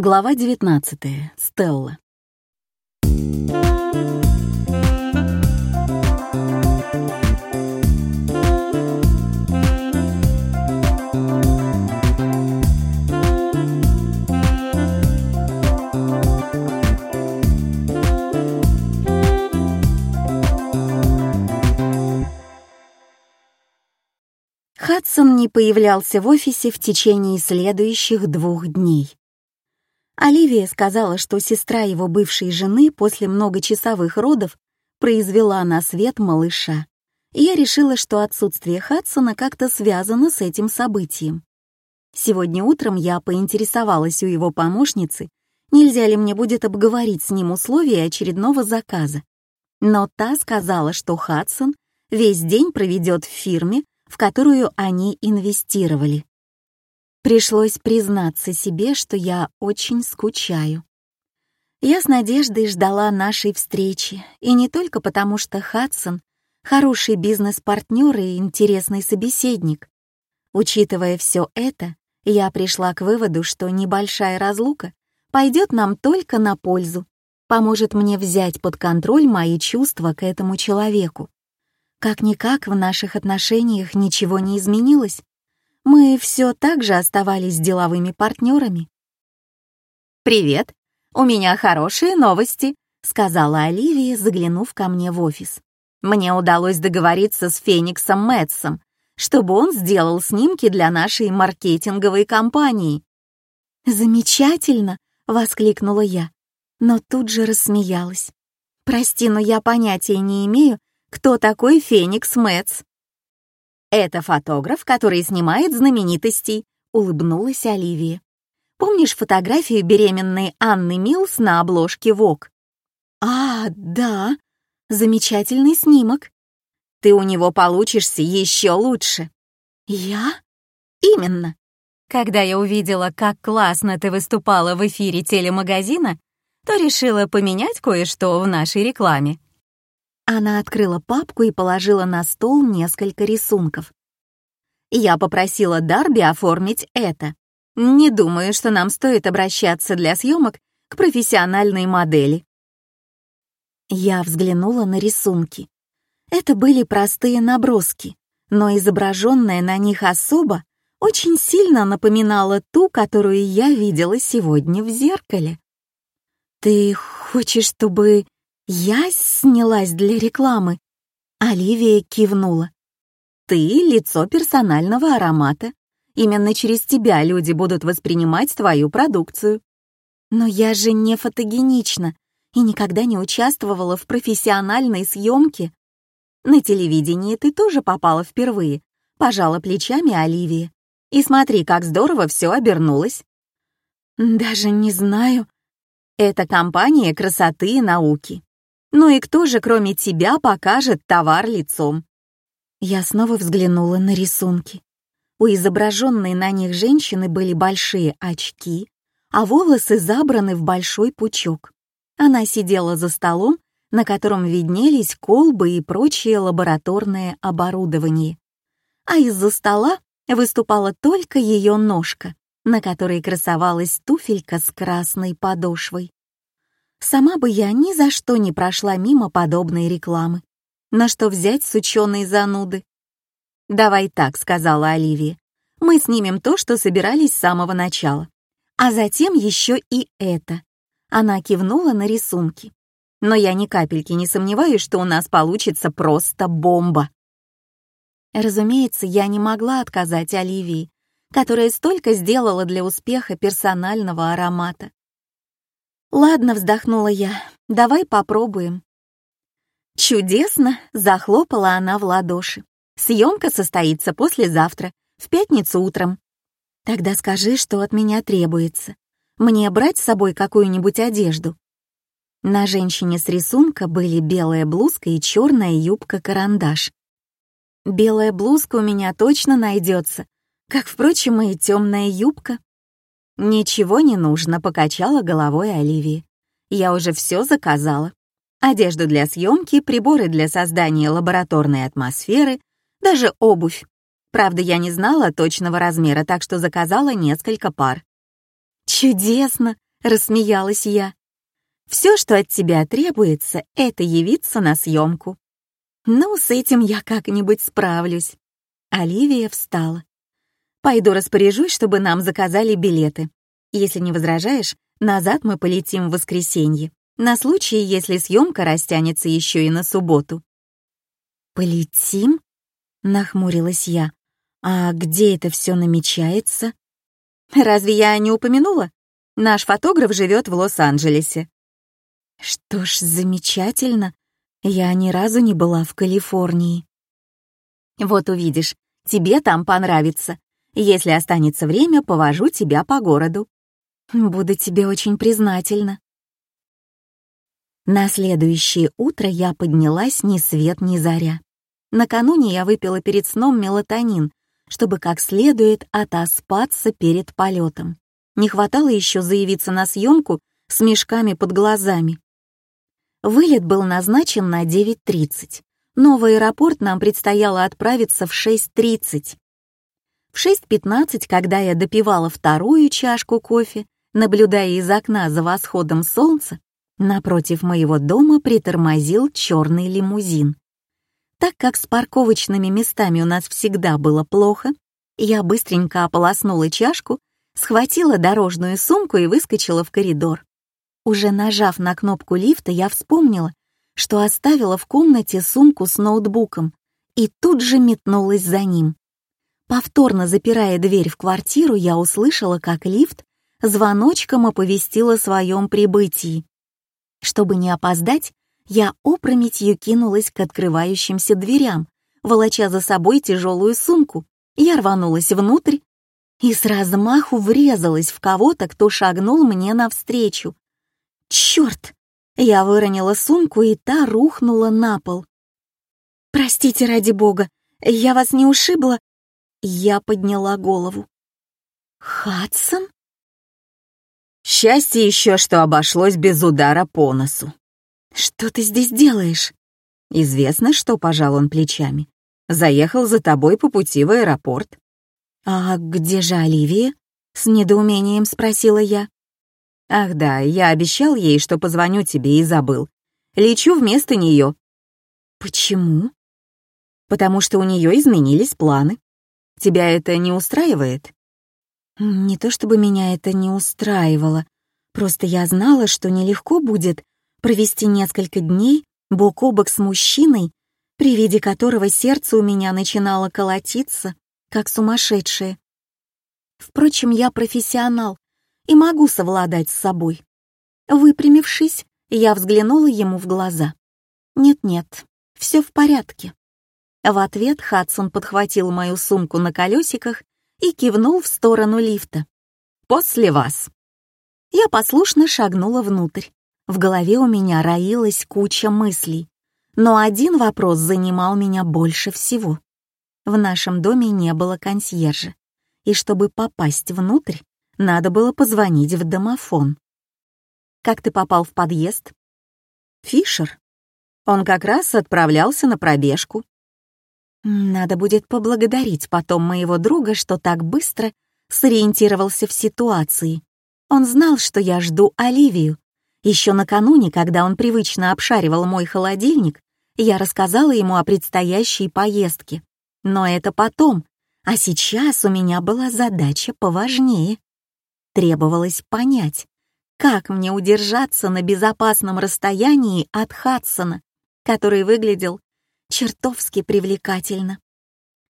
Глава 19. Стелла. Хадсон не появлялся в офисе в течение следующих двух дней. Оливия сказала, что сестра его бывшей жены после многочасовых родов произвела на свет малыша. И я решила, что отсутствие Хадсона как-то связано с этим событием. Сегодня утром я поинтересовалась у его помощницы, нельзя ли мне будет обговорить с ним условия очередного заказа. Но та сказала, что Хадсон весь день проведет в фирме, в которую они инвестировали. Пришлось признаться себе, что я очень скучаю. Я с надеждой ждала нашей встречи, и не только потому, что Хадсон — хороший бизнес-партнер и интересный собеседник. Учитывая все это, я пришла к выводу, что небольшая разлука пойдет нам только на пользу, поможет мне взять под контроль мои чувства к этому человеку. Как-никак в наших отношениях ничего не изменилось, мы все так же оставались деловыми партнерами. «Привет, у меня хорошие новости», — сказала Оливия, заглянув ко мне в офис. «Мне удалось договориться с Фениксом Мэтсом, чтобы он сделал снимки для нашей маркетинговой компании». «Замечательно!» — воскликнула я, но тут же рассмеялась. «Прости, но я понятия не имею, кто такой Феникс Мэтс». «Это фотограф, который снимает знаменитостей», — улыбнулась Оливия. «Помнишь фотографию беременной Анны Милс на обложке ВОК?» «А, да, замечательный снимок. Ты у него получишься еще лучше». «Я?» «Именно. Когда я увидела, как классно ты выступала в эфире телемагазина, то решила поменять кое-что в нашей рекламе. Она открыла папку и положила на стол несколько рисунков. Я попросила Дарби оформить это. Не думаю, что нам стоит обращаться для съемок к профессиональной модели. Я взглянула на рисунки. Это были простые наброски, но изображенная на них особа очень сильно напоминала ту, которую я видела сегодня в зеркале. «Ты хочешь, чтобы «Я снялась для рекламы». Оливия кивнула. «Ты — лицо персонального аромата. Именно через тебя люди будут воспринимать твою продукцию». «Но я же не фотогенична и никогда не участвовала в профессиональной съемке». «На телевидении ты тоже попала впервые», — пожала плечами Оливия. «И смотри, как здорово все обернулось». «Даже не знаю». «Это компания красоты и науки. Ну и кто же, кроме тебя, покажет товар лицом? Я снова взглянула на рисунки. У изображенной на них женщины были большие очки, а волосы забраны в большой пучок. Она сидела за столом, на котором виднелись колбы и прочее лабораторное оборудование. А из-за стола выступала только ее ножка, на которой красовалась туфелька с красной подошвой. Сама бы я ни за что не прошла мимо подобной рекламы. На что взять с ученой зануды? «Давай так», — сказала Оливия. «Мы снимем то, что собирались с самого начала. А затем еще и это». Она кивнула на рисунки. «Но я ни капельки не сомневаюсь, что у нас получится просто бомба». Разумеется, я не могла отказать Оливии, которая столько сделала для успеха персонального аромата. «Ладно», — вздохнула я, — «давай попробуем». «Чудесно!» — захлопала она в ладоши. «Съемка состоится послезавтра, в пятницу утром». «Тогда скажи, что от меня требуется. Мне брать с собой какую-нибудь одежду?» На женщине с рисунка были белая блузка и черная юбка-карандаш. «Белая блузка у меня точно найдется, как, впрочем, и темная юбка». «Ничего не нужно», — покачала головой Оливии. «Я уже все заказала. Одежду для съемки, приборы для создания лабораторной атмосферы, даже обувь. Правда, я не знала точного размера, так что заказала несколько пар». «Чудесно!» — рассмеялась я. «Все, что от тебя требуется, это явиться на съемку». «Ну, с этим я как-нибудь справлюсь». Оливия встала. «Пойду распоряжусь, чтобы нам заказали билеты. Если не возражаешь, назад мы полетим в воскресенье, на случай, если съемка растянется еще и на субботу». «Полетим?» — нахмурилась я. «А где это все намечается?» «Разве я не упомянула? Наш фотограф живет в Лос-Анджелесе». «Что ж, замечательно. Я ни разу не была в Калифорнии». «Вот увидишь, тебе там понравится. Если останется время, повожу тебя по городу». «Буду тебе очень признательна». На следующее утро я поднялась ни свет ни заря. Накануне я выпила перед сном мелатонин, чтобы как следует отоспаться перед полетом. Не хватало еще заявиться на съемку с мешками под глазами. Вылет был назначен на 9.30, но в аэропорт нам предстояло отправиться в 6.30. В 6.15, когда я допивала вторую чашку кофе, наблюдая из окна за восходом солнца, напротив моего дома притормозил черный лимузин. Так как с парковочными местами у нас всегда было плохо, я быстренько ополоснула чашку, схватила дорожную сумку и выскочила в коридор. Уже нажав на кнопку лифта, я вспомнила, что оставила в комнате сумку с ноутбуком и тут же метнулась за ним. Повторно запирая дверь в квартиру, я услышала, как лифт звоночком оповестил о своем прибытии. Чтобы не опоздать, я опрометью кинулась к открывающимся дверям, волоча за собой тяжелую сумку. Я рванулась внутрь и с размаху врезалась в кого-то, кто шагнул мне навстречу. Черт! Я выронила сумку, и та рухнула на пол. «Простите, ради бога, я вас не ушибла?» Я подняла голову. «Хадсон?» Счастье еще, что обошлось без удара по носу. «Что ты здесь делаешь?» «Известно, что пожал он плечами. Заехал за тобой по пути в аэропорт». «А где же Оливия?» — с недоумением спросила я. «Ах да, я обещал ей, что позвоню тебе и забыл. Лечу вместо нее». «Почему?» «Потому что у нее изменились планы. Тебя это не устраивает?» «Не то чтобы меня это не устраивало. Просто я знала, что нелегко будет провести несколько дней бок о бок с мужчиной, при виде которого сердце у меня начинало колотиться, как сумасшедшее. Впрочем, я профессионал и могу совладать с собой. Выпрямившись, я взглянула ему в глаза. «Нет-нет, все в порядке». В ответ Хадсон подхватил мою сумку на колесиках и кивнул в сторону лифта. «После вас». Я послушно шагнула внутрь. В голове у меня роилась куча мыслей, но один вопрос занимал меня больше всего. В нашем доме не было консьержа, и чтобы попасть внутрь, надо было позвонить в домофон. «Как ты попал в подъезд?» «Фишер. Он как раз отправлялся на пробежку». «Надо будет поблагодарить потом моего друга, что так быстро сориентировался в ситуации. Он знал, что я жду Оливию, еще накануне, когда он привычно обшаривал мой холодильник, я рассказала ему о предстоящей поездке. Но это потом, а сейчас у меня была задача поважнее. Требовалось понять, как мне удержаться на безопасном расстоянии от Хадсона, который выглядел чертовски привлекательно.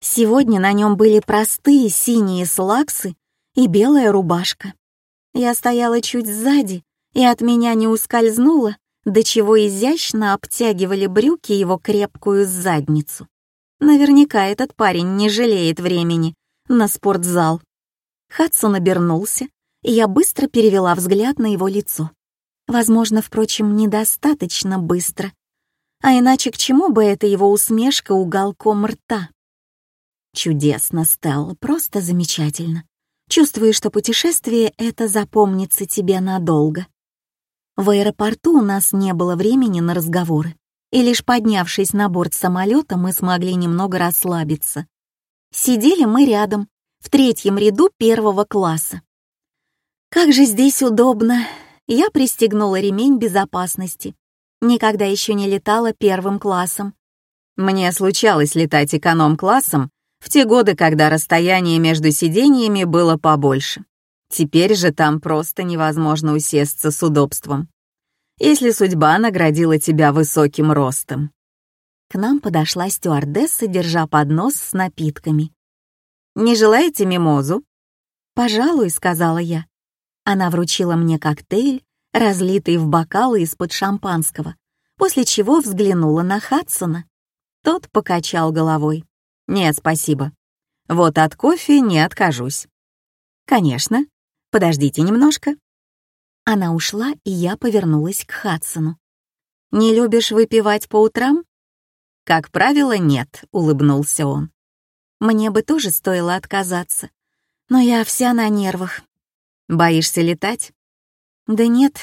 Сегодня на нем были простые синие слаксы и белая рубашка. Я стояла чуть сзади, и от меня не ускользнуло, до чего изящно обтягивали брюки его крепкую задницу. Наверняка этот парень не жалеет времени на спортзал. Хадсон обернулся, и я быстро перевела взгляд на его лицо. Возможно, впрочем, недостаточно быстро. А иначе к чему бы эта его усмешка уголком рта? Чудесно, Стелла, просто замечательно. Чувствую, что путешествие это запомнится тебе надолго. В аэропорту у нас не было времени на разговоры, и лишь поднявшись на борт самолета, мы смогли немного расслабиться. Сидели мы рядом, в третьем ряду первого класса. Как же здесь удобно. Я пристегнула ремень безопасности. Никогда еще не летала первым классом. Мне случалось летать эконом-классом в те годы, когда расстояние между сидениями было побольше. Теперь же там просто невозможно усесться с удобством. Если судьба наградила тебя высоким ростом. К нам подошла стюардесса, держа поднос с напитками. «Не желаете мимозу?» «Пожалуй», — сказала я. Она вручила мне коктейль, разлитый в бокалы из-под шампанского, после чего взглянула на Хадсона. Тот покачал головой. «Нет, спасибо. Вот от кофе не откажусь». «Конечно. Подождите немножко». Она ушла, и я повернулась к Хадсону. «Не любишь выпивать по утрам?» «Как правило, нет», — улыбнулся он. «Мне бы тоже стоило отказаться, но я вся на нервах. Боишься летать? Да нет.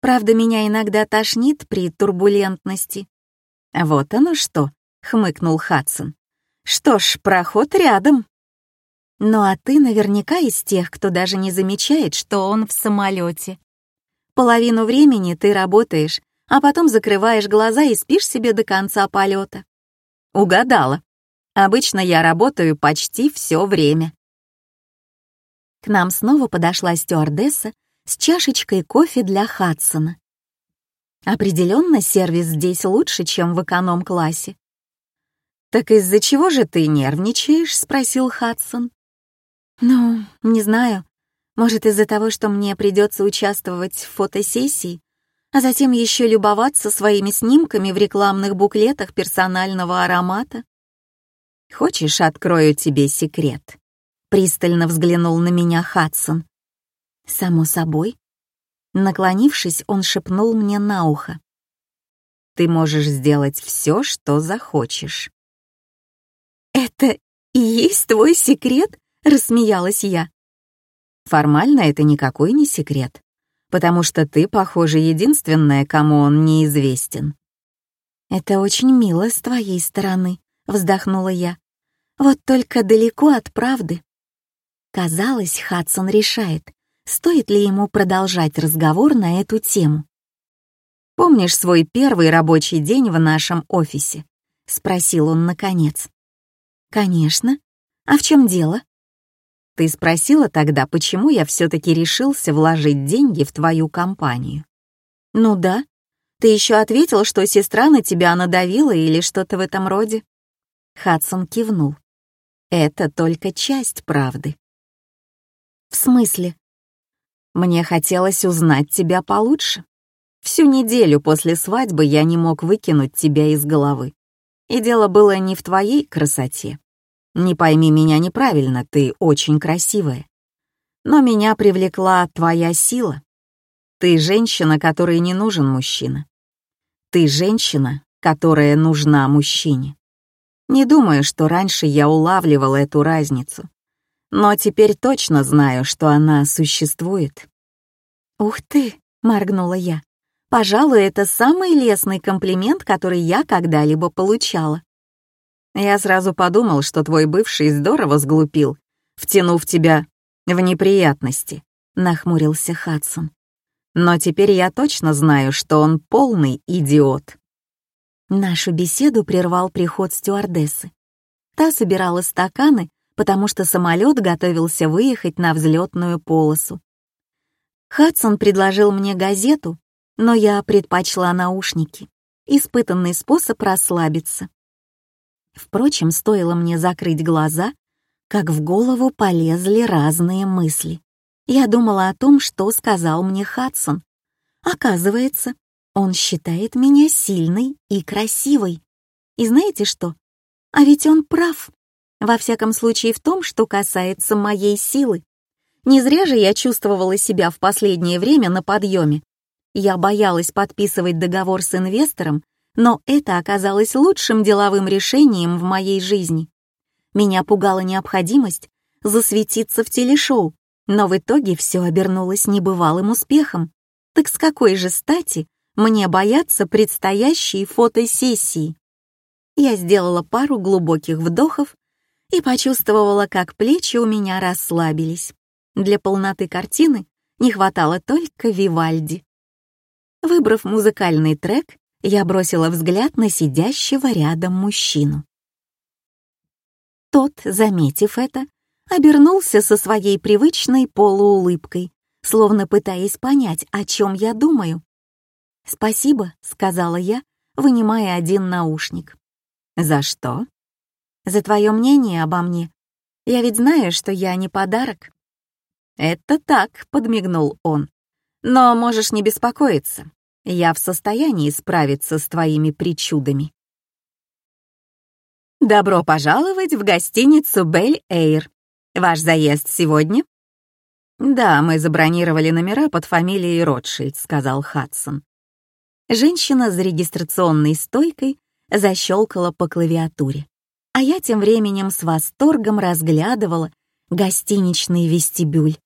Правда, меня иногда тошнит при турбулентности. Вот оно что, хмыкнул Хадсон. Что ж, проход рядом. Ну а ты наверняка из тех, кто даже не замечает, что он в самолете. Половину времени ты работаешь, а потом закрываешь глаза и спишь себе до конца полета. Угадала. Обычно я работаю почти все время. К нам снова подошла стюардесса с чашечкой кофе для Хадсона. Определенно сервис здесь лучше, чем в эконом-классе. «Так из-за чего же ты нервничаешь?» — спросил Хадсон. «Ну, не знаю. Может, из-за того, что мне придется участвовать в фотосессии, а затем еще любоваться своими снимками в рекламных буклетах персонального аромата?» «Хочешь, открою тебе секрет?» Пристально взглянул на меня Хадсон. «Само собой». Наклонившись, он шепнул мне на ухо. «Ты можешь сделать все, что захочешь». «Это и есть твой секрет?» — рассмеялась я. «Формально это никакой не секрет, потому что ты, похоже, единственная, кому он неизвестен». «Это очень мило с твоей стороны», — вздохнула я. «Вот только далеко от правды». Казалось, Хадсон решает, стоит ли ему продолжать разговор на эту тему. «Помнишь свой первый рабочий день в нашем офисе?» — спросил он наконец. «Конечно. А в чем дело?» «Ты спросила тогда, почему я все-таки решился вложить деньги в твою компанию?» «Ну да. Ты еще ответил, что сестра на тебя надавила или что-то в этом роде?» Хадсон кивнул. «Это только часть правды. «В смысле?» «Мне хотелось узнать тебя получше. Всю неделю после свадьбы я не мог выкинуть тебя из головы. И дело было не в твоей красоте. Не пойми меня неправильно, ты очень красивая. Но меня привлекла твоя сила. Ты женщина, которой не нужен мужчина. Ты женщина, которая нужна мужчине. Не думаю, что раньше я улавливал эту разницу но теперь точно знаю, что она существует». «Ух ты!» — моргнула я. «Пожалуй, это самый лестный комплимент, который я когда-либо получала». Я сразу подумал, что твой бывший здорово сглупил, втянув тебя в неприятности, — нахмурился Хадсон. Но теперь я точно знаю, что он полный идиот. Нашу беседу прервал приход стюардессы. Та собирала стаканы потому что самолет готовился выехать на взлетную полосу. Хадсон предложил мне газету, но я предпочла наушники. Испытанный способ расслабиться. Впрочем, стоило мне закрыть глаза, как в голову полезли разные мысли. Я думала о том, что сказал мне Хадсон. Оказывается, он считает меня сильной и красивой. И знаете что? А ведь он прав. Во всяком случае в том, что касается моей силы. Не зря же я чувствовала себя в последнее время на подъеме. Я боялась подписывать договор с инвестором, но это оказалось лучшим деловым решением в моей жизни. Меня пугала необходимость засветиться в телешоу, но в итоге все обернулось небывалым успехом. Так с какой же стати мне бояться предстоящей фотосессии? Я сделала пару глубоких вдохов и почувствовала, как плечи у меня расслабились. Для полноты картины Не хватало только Вивальди. Выбрав музыкальный трек, я бросила взгляд на сидящего рядом мужчину. Тот, заметив это, обернулся со своей привычной полуулыбкой, словно пытаясь понять, о чем я думаю. «Спасибо», — сказала я, вынимая один наушник. «За что?» «За твое мнение обо мне. Я ведь знаю, что я не подарок». «Это так», — подмигнул он. «Но можешь не беспокоиться. Я в состоянии справиться с твоими причудами». «Добро пожаловать в гостиницу Бель Эйр. Ваш заезд сегодня?» «Да, мы забронировали номера под фамилией Ротшильд», — сказал Хадсон. Женщина за регистрационной стойкой защелкала по клавиатуре, а я тем временем с восторгом разглядывала гостиничный вестибюль.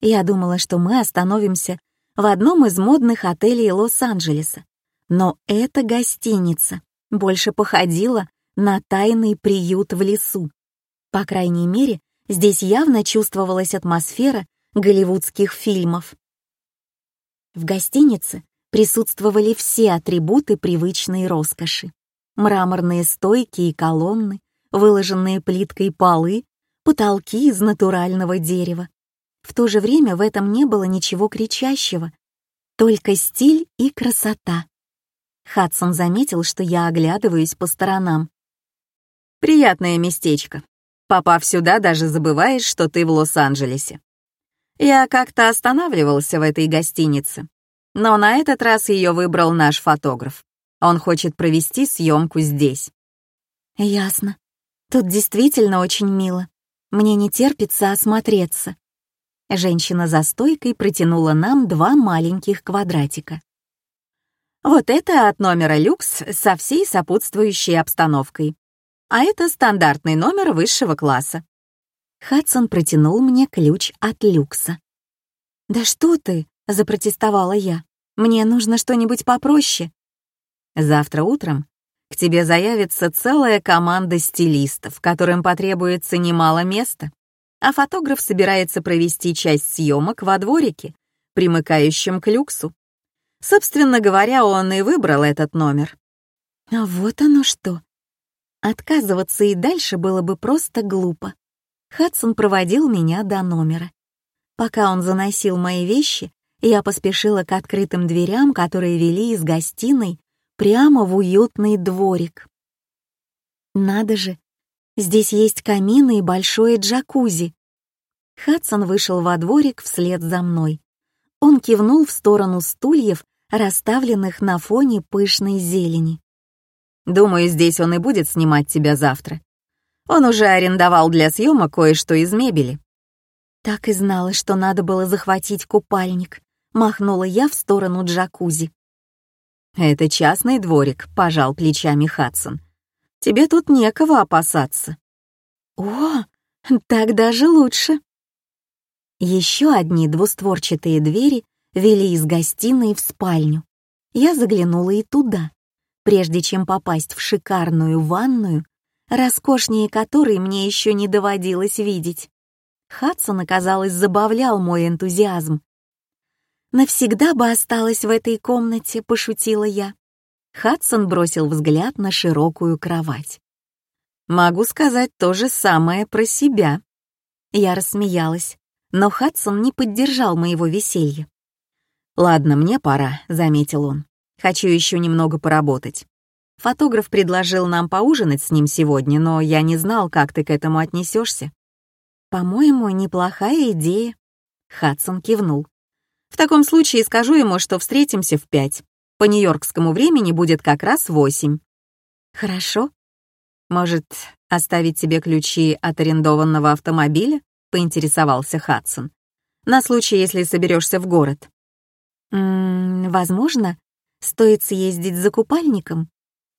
Я думала, что мы остановимся в одном из модных отелей Лос-Анджелеса, но эта гостиница больше походила на тайный приют в лесу. По крайней мере, здесь явно чувствовалась атмосфера голливудских фильмов. В гостинице присутствовали все атрибуты привычной роскоши. Мраморные стойки и колонны, выложенные плиткой полы, потолки из натурального дерева. В то же время в этом не было ничего кричащего, только стиль и красота. Хадсон заметил, что я оглядываюсь по сторонам. «Приятное местечко. Попав сюда, даже забываешь, что ты в Лос-Анджелесе. Я как-то останавливался в этой гостинице, но на этот раз ее выбрал наш фотограф. Он хочет провести съемку здесь. Ясно. Тут действительно очень мило. Мне не терпится осмотреться. Женщина за стойкой протянула нам два маленьких квадратика. Вот это от номера люкс со всей сопутствующей обстановкой. А это стандартный номер высшего класса. Хадсон протянул мне ключ от люкса. «Да что ты!» — запротестовала я. «Мне нужно что-нибудь попроще». «Завтра утром к тебе заявится целая команда стилистов, которым потребуется немало места, а фотограф собирается провести часть съемок во дворике, примыкающем к люксу. Собственно говоря, он и выбрал этот номер». «А вот оно что!» Отказываться и дальше было бы просто глупо. Хадсон проводил меня до номера. Пока он заносил мои вещи, я поспешила к открытым дверям, которые вели из гостиной прямо в уютный дворик. Надо же, здесь есть камин и большое джакузи. Хадсон вышел во дворик вслед за мной. Он кивнул в сторону стульев, расставленных на фоне пышной зелени. «Думаю, здесь он и будет снимать тебя завтра. Он уже арендовал для съемок кое-что из мебели. Так и знала, что надо было захватить купальник. Махнула я в сторону джакузи. «Это частный дворик», — пожал плечами Хадсон. «Тебе тут некого опасаться». «О, так даже лучше». Еще одни двустворчатые двери вели из гостиной в спальню. Я заглянула и туда. Прежде чем попасть в шикарную ванную, роскошнее которой мне еще не доводилось видеть. Хадсон, оказалось, забавлял мой энтузиазм. «Навсегда бы осталась в этой комнате», — пошутила я. Хадсон бросил взгляд на широкую кровать. «Могу сказать то же самое про себя». Я рассмеялась, но Хадсон не поддержал моего веселья. «Ладно, мне пора», — заметил он. «Хочу еще немного поработать. Фотограф предложил нам поужинать с ним сегодня, но я не знал, как ты к этому отнесешься. По-моему, неплохая идея. Хадсон кивнул. В таком случае скажу ему, что встретимся в пять. По нью-йоркскому времени будет как раз восемь. Хорошо. Может, оставить тебе ключи от арендованного автомобиля? Поинтересовался Хадсон. На случай, если соберешься в город. М -м, возможно, стоит съездить за купальником.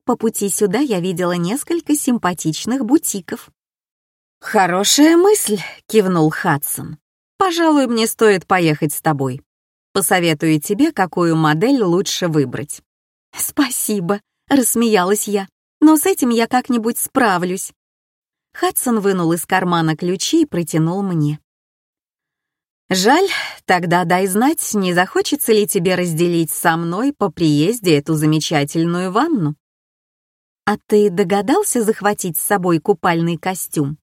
По пути сюда я видела несколько симпатичных бутиков. «Хорошая мысль», — кивнул Хадсон. «Пожалуй, мне стоит поехать с тобой. Посоветую тебе, какую модель лучше выбрать». «Спасибо», — рассмеялась я, «но с этим я как-нибудь справлюсь». Хадсон вынул из кармана ключи и протянул мне. Жаль, тогда дай знать, не захочется ли тебе разделить со мной по приезде эту замечательную ванну. А ты догадался захватить с собой купальный костюм?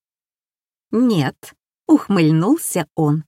Нет, ухмыльнулся он.